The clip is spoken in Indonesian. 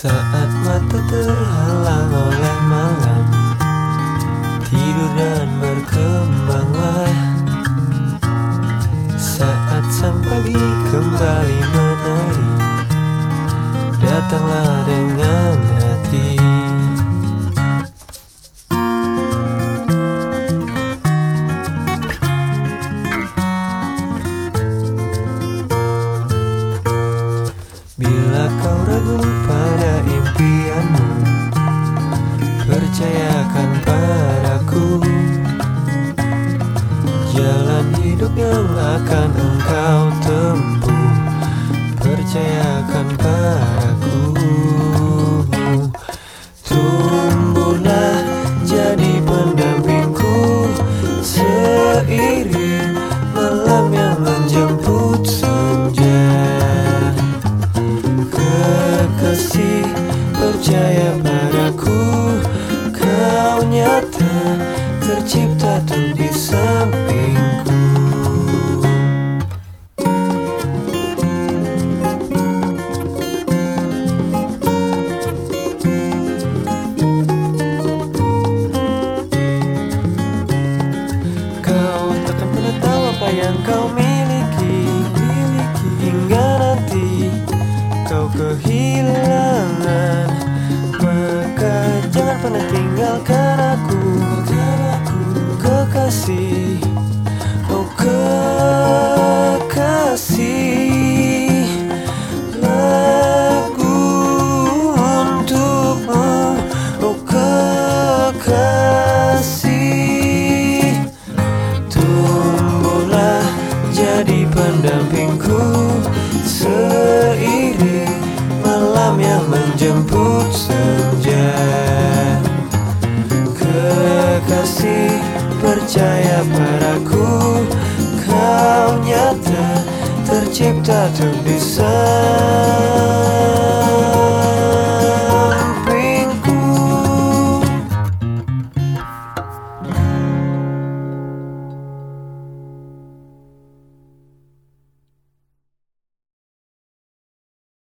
Saat mata terhalang oleh malam Tidur dan berkembanglah Saat sampai pagi kembali hidup yang akan engkau tempuh. Percayakan padaku. Tumbuhlah jadi pendampingku. Seiring malam yang menjemput senja. Kekasih percaya padaku. Kau nyata tercipta tuh kehilangan. Maka jangan pernah tinggalkan aku, Kekasih, oh kekasih. Lagu untukmu, oh kekasih. Tumbuhlah jadi pendampingku tercipta untuk di sampingku